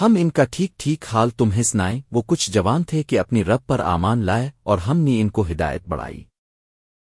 ہم ان کا ٹھیک ٹھیک حال تمہیں سنائیں۔ وہ کچھ جوان تھے کہ اپنی رب پر آمان لائے اور ہم نے ان کو ہدایت بڑھائی۔